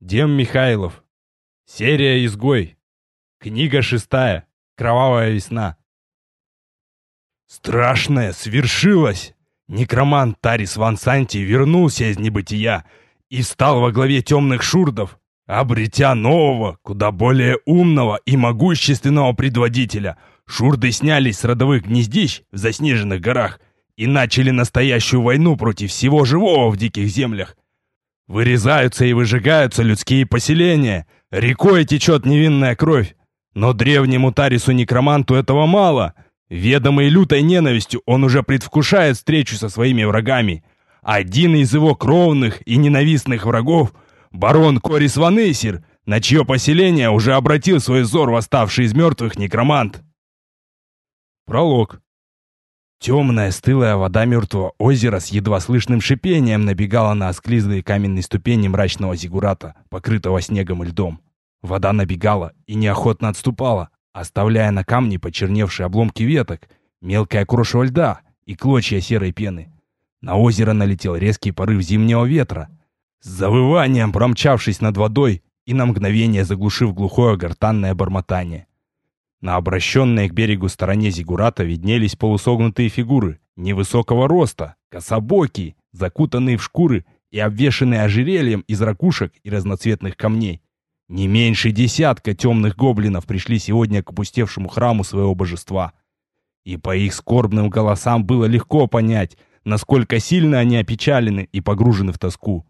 Дем Михайлов. Серия «Изгой». Книга шестая. Кровавая весна. Страшное свершилось! Некромант Тарис Ван Санти вернулся из небытия и стал во главе темных шурдов, обретя нового, куда более умного и могущественного предводителя. Шурды снялись с родовых гнездищ в заснеженных горах и начали настоящую войну против всего живого в диких землях. Вырезаются и выжигаются людские поселения, рекой течет невинная кровь. Но древнему Тарису-некроманту этого мало. Ведомый лютой ненавистью, он уже предвкушает встречу со своими врагами. Один из его кровных и ненавистных врагов — барон Корис Ванесир, на чье поселение уже обратил свой взор восставший из мертвых некромант. Пролог. Темная, стылая вода мертвого озера с едва слышным шипением набегала на осклизлые каменные ступени мрачного зигурата, покрытого снегом и льдом. Вода набегала и неохотно отступала, оставляя на камне почерневшие обломки веток, мелкое крошево льда и клочья серой пены. На озеро налетел резкий порыв зимнего ветра, с завыванием промчавшись над водой и на мгновение заглушив глухое гортанное бормотание. На обращенной к берегу стороне зигурата виднелись полусогнутые фигуры невысокого роста, кособокие, закутанные в шкуры и обвешанные ожерельем из ракушек и разноцветных камней. Не меньше десятка темных гоблинов пришли сегодня к опустевшему храму своего божества. И по их скорбным голосам было легко понять, насколько сильно они опечалены и погружены в тоску.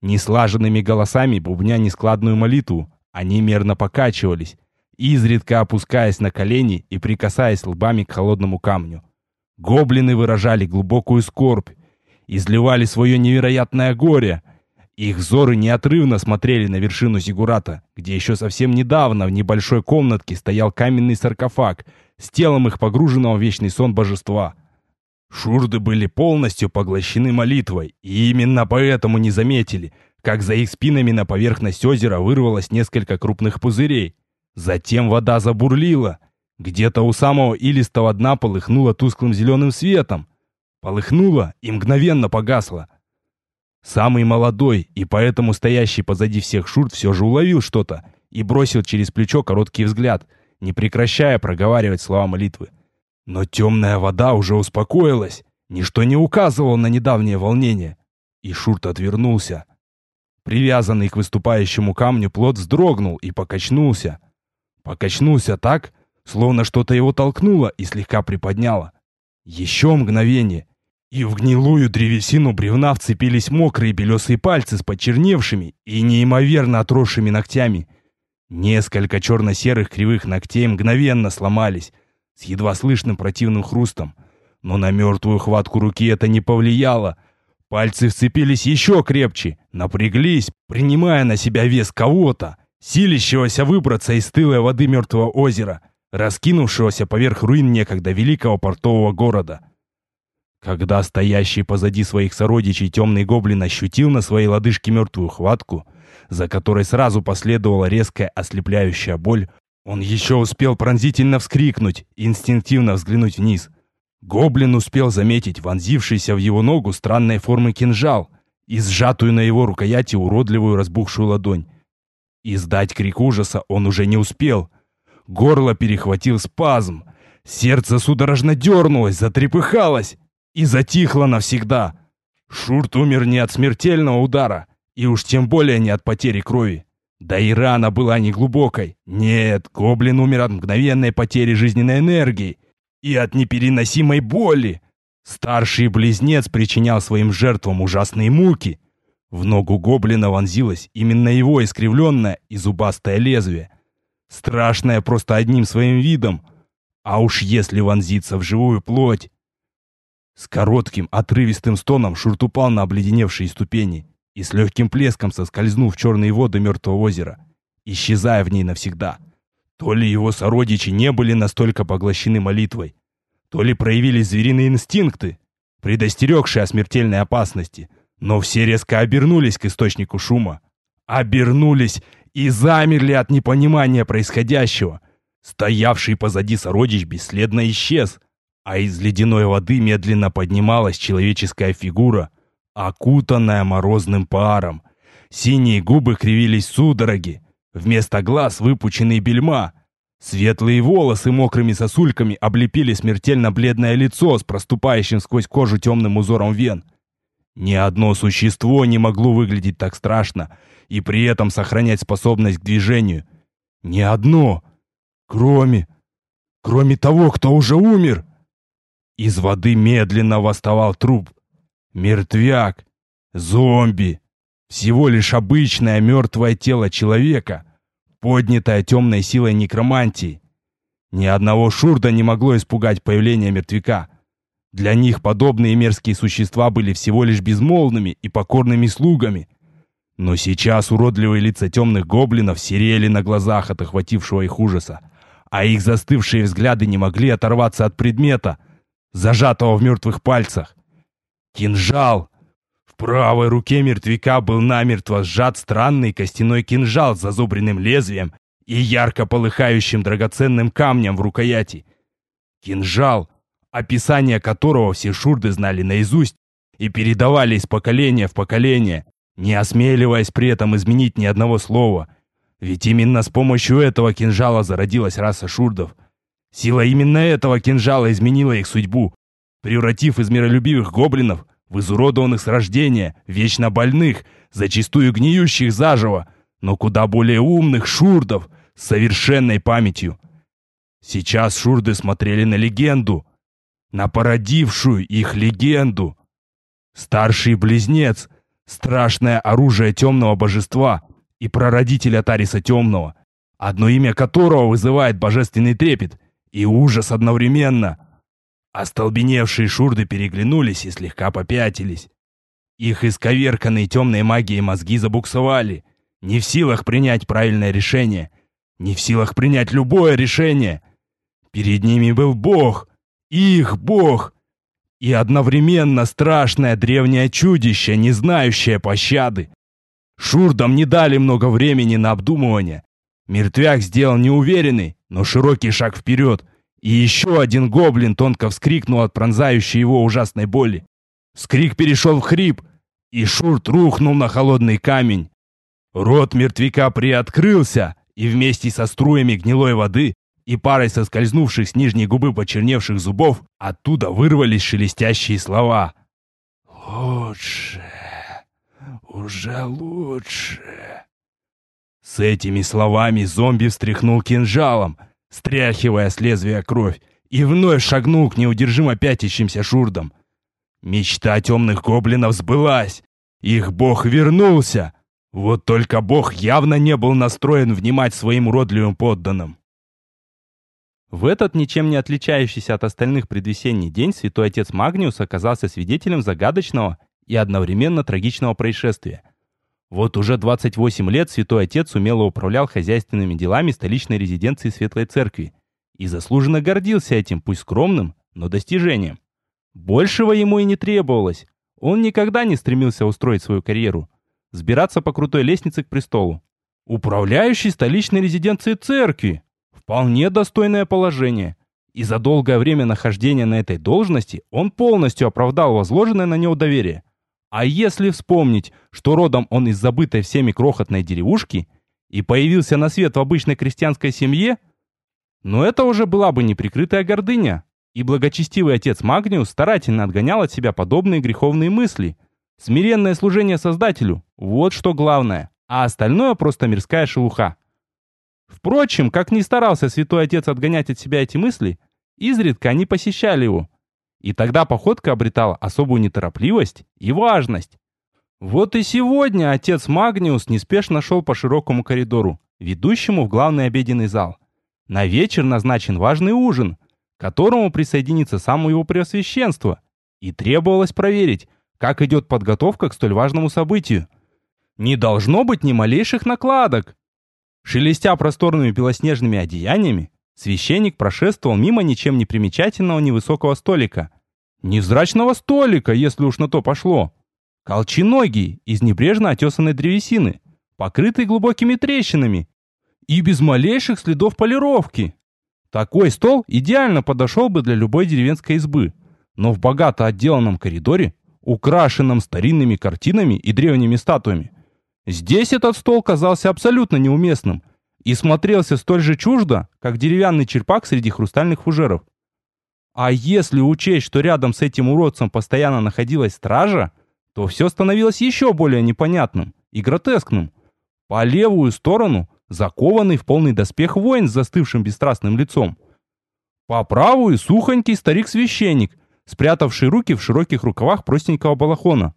Неслаженными голосами, бубня нескладную молитву, они мерно покачивались, изредка опускаясь на колени и прикасаясь лбами к холодному камню. Гоблины выражали глубокую скорбь, изливали свое невероятное горе. Их взоры неотрывно смотрели на вершину Зигурата, где еще совсем недавно в небольшой комнатке стоял каменный саркофаг с телом их погруженного в вечный сон божества. Шурды были полностью поглощены молитвой, и именно поэтому не заметили, как за их спинами на поверхность озера вырвалось несколько крупных пузырей, Затем вода забурлила. Где-то у самого илистого дна полыхнула тусклым зеленым светом. Полыхнула и мгновенно погасла. Самый молодой и поэтому стоящий позади всех Шурт все же уловил что-то и бросил через плечо короткий взгляд, не прекращая проговаривать слова молитвы. Но темная вода уже успокоилась, ничто не указывало на недавнее волнение. И Шурт отвернулся. Привязанный к выступающему камню плод вздрогнул и покачнулся. Покачнулся так, словно что-то его толкнуло и слегка приподняло. Еще мгновение, и в гнилую древесину бревна вцепились мокрые белесые пальцы с почерневшими и неимоверно отросшими ногтями. Несколько черно-серых кривых ногтей мгновенно сломались, с едва слышным противным хрустом. Но на мертвую хватку руки это не повлияло. Пальцы вцепились еще крепче, напряглись, принимая на себя вес кого-то, силящегося выбраться из стылой воды мертвого озера, раскинувшегося поверх руин некогда великого портового города. Когда стоящий позади своих сородичей темный гоблин ощутил на своей лодыжке мертвую хватку, за которой сразу последовала резкая ослепляющая боль, он еще успел пронзительно вскрикнуть инстинктивно взглянуть вниз. Гоблин успел заметить вонзившийся в его ногу странной формы кинжал и сжатую на его рукояти уродливую разбухшую ладонь. Издать крик ужаса он уже не успел. Горло перехватил спазм. Сердце судорожно дернулось, затрепыхалось и затихло навсегда. Шурт умер не от смертельного удара, и уж тем более не от потери крови. Да и рана была не глубокой. Нет, гоблин умер от мгновенной потери жизненной энергии и от непереносимой боли. Старший близнец причинял своим жертвам ужасные муки, в ногу гоблина вонзилось именно его искривленное и зубастое лезвие. Страшное просто одним своим видом. А уж если вонзиться в живую плоть... С коротким, отрывистым стоном Шурт упал на обледеневшие ступени и с легким плеском соскользнул в черные воды мертвого озера, исчезая в ней навсегда. То ли его сородичи не были настолько поглощены молитвой, то ли проявились звериные инстинкты, предостерегшие о смертельной опасности — но все резко обернулись к источнику шума. Обернулись и замерли от непонимания происходящего. Стоявший позади сородич бесследно исчез, а из ледяной воды медленно поднималась человеческая фигура, окутанная морозным паром. Синие губы кривились судороги. Вместо глаз выпученные бельма. Светлые волосы мокрыми сосульками облепили смертельно бледное лицо с проступающим сквозь кожу темным узором вен. Ни одно существо не могло выглядеть так страшно и при этом сохранять способность к движению. Ни одно. Кроме... Кроме того, кто уже умер. Из воды медленно восставал труп. Мертвяк. Зомби. Всего лишь обычное мертвое тело человека, поднятое темной силой некромантии. Ни одного шурда не могло испугать появление мертвяка. Для них подобные мерзкие существа были всего лишь безмолвными и покорными слугами. Но сейчас уродливые лица темных гоблинов серели на глазах от охватившего их ужаса, а их застывшие взгляды не могли оторваться от предмета, зажатого в мертвых пальцах. Кинжал! В правой руке мертвяка был намертво сжат странный костяной кинжал с зазубренным лезвием и ярко полыхающим драгоценным камнем в рукояти. Кинжал, описание которого все шурды знали наизусть и передавали из поколения в поколение, не осмеливаясь при этом изменить ни одного слова. Ведь именно с помощью этого кинжала зародилась раса шурдов. Сила именно этого кинжала изменила их судьбу, превратив из миролюбивых гоблинов в изуродованных с рождения, вечно больных, зачастую гниющих заживо, но куда более умных шурдов с совершенной памятью. Сейчас шурды смотрели на легенду, на породившую их легенду. Старший близнец, страшное оружие темного божества и прародитель Атариса Темного, одно имя которого вызывает божественный трепет и ужас одновременно. Остолбеневшие шурды переглянулись и слегка попятились. Их исковерканные темной магией мозги забуксовали, не в силах принять правильное решение, не в силах принять любое решение. Перед ними был Бог, их Бог, и одновременно страшное древнее чудище, не знающее пощады. Шурдам не дали много времени на обдумывание. Мертвяк сделал неуверенный, но широкий шаг вперед, и еще один гоблин тонко вскрикнул от пронзающей его ужасной боли. Скрик перешел в хрип, и Шурт рухнул на холодный камень. Рот мертвяка приоткрылся, и вместе со струями гнилой воды и парой соскользнувших с нижней губы почерневших зубов оттуда вырвались шелестящие слова. «Лучше, уже лучше». С этими словами зомби встряхнул кинжалом — стряхивая с лезвия кровь, и вновь шагнул к неудержимо пятящимся шурдам. Мечта темных гоблинов сбылась. Их бог вернулся. Вот только бог явно не был настроен внимать своим уродливым подданным. В этот ничем не отличающийся от остальных предвесенний день святой отец Магниус оказался свидетелем загадочного и одновременно трагичного происшествия. Вот уже 28 лет святой отец умело управлял хозяйственными делами столичной резиденции Светлой Церкви и заслуженно гордился этим, пусть скромным, но достижением. Большего ему и не требовалось. Он никогда не стремился устроить свою карьеру, сбираться по крутой лестнице к престолу. Управляющий столичной резиденцией церкви. Вполне достойное положение. И за долгое время нахождения на этой должности он полностью оправдал возложенное на него доверие. А если вспомнить, что родом он из забытой всеми крохотной деревушки и появился на свет в обычной крестьянской семье, но это уже была бы неприкрытая гордыня, и благочестивый отец Магниус старательно отгонял от себя подобные греховные мысли. Смиренное служение Создателю – вот что главное, а остальное просто мирская шелуха. Впрочем, как ни старался святой отец отгонять от себя эти мысли, изредка они посещали его, и тогда походка обретала особую неторопливость и важность. Вот и сегодня отец Магниус неспешно шел по широкому коридору, ведущему в главный обеденный зал. На вечер назначен важный ужин, к которому присоединится само его преосвященство, и требовалось проверить, как идет подготовка к столь важному событию. Не должно быть ни малейших накладок. Шелестя просторными белоснежными одеяниями, Священник прошествовал мимо ничем не примечательного невысокого столика. Невзрачного столика, если уж на то пошло. Колченогий, из небрежно отесанной древесины, покрытый глубокими трещинами и без малейших следов полировки. Такой стол идеально подошел бы для любой деревенской избы, но в богато отделанном коридоре, украшенном старинными картинами и древними статуями, Здесь этот стол казался абсолютно неуместным и смотрелся столь же чуждо, как деревянный черпак среди хрустальных фужеров. А если учесть, что рядом с этим уродцем постоянно находилась стража, то все становилось еще более непонятным и гротескным. По левую сторону закованный в полный доспех воин с застывшим бесстрастным лицом. По правую сухонький старик-священник, спрятавший руки в широких рукавах простенького балахона.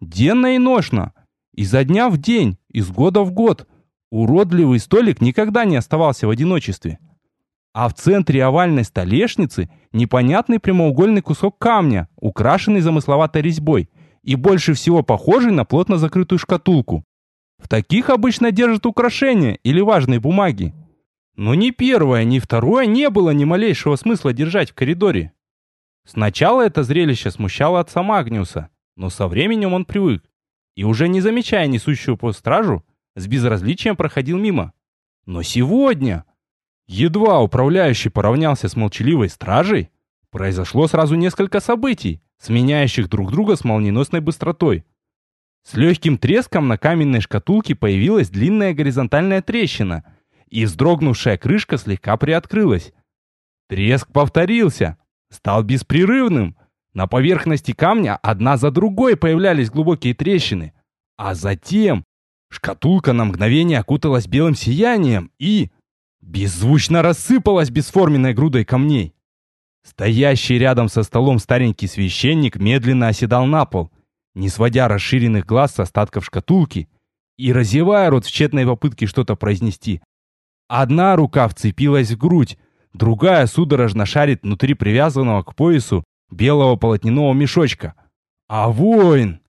Денно и ношно, изо дня в день, из года в год, уродливый столик никогда не оставался в одиночестве. А в центре овальной столешницы непонятный прямоугольный кусок камня, украшенный замысловатой резьбой и больше всего похожий на плотно закрытую шкатулку. В таких обычно держат украшения или важные бумаги. Но ни первое, ни второе не было ни малейшего смысла держать в коридоре. Сначала это зрелище смущало отца Магниуса, но со временем он привык и, уже не замечая несущего по стражу, с безразличием проходил мимо. Но сегодня, едва управляющий поравнялся с молчаливой стражей, произошло сразу несколько событий, сменяющих друг друга с молниеносной быстротой. С легким треском на каменной шкатулке появилась длинная горизонтальная трещина, и вздрогнувшая крышка слегка приоткрылась. Треск повторился, стал беспрерывным. На поверхности камня одна за другой появлялись глубокие трещины. А затем шкатулка на мгновение окуталась белым сиянием и... беззвучно рассыпалась бесформенной грудой камней. Стоящий рядом со столом старенький священник медленно оседал на пол, не сводя расширенных глаз с остатков шкатулки и разевая рот в тщетной попытке что-то произнести. Одна рука вцепилась в грудь, другая судорожно шарит внутри привязанного к поясу белого полотняного мешочка. А воин,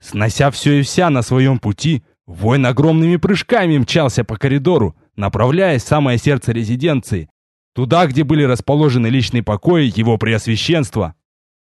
снося все и вся на своем пути, воин огромными прыжками мчался по коридору, направляясь в самое сердце резиденции, туда, где были расположены личные покои его преосвященства.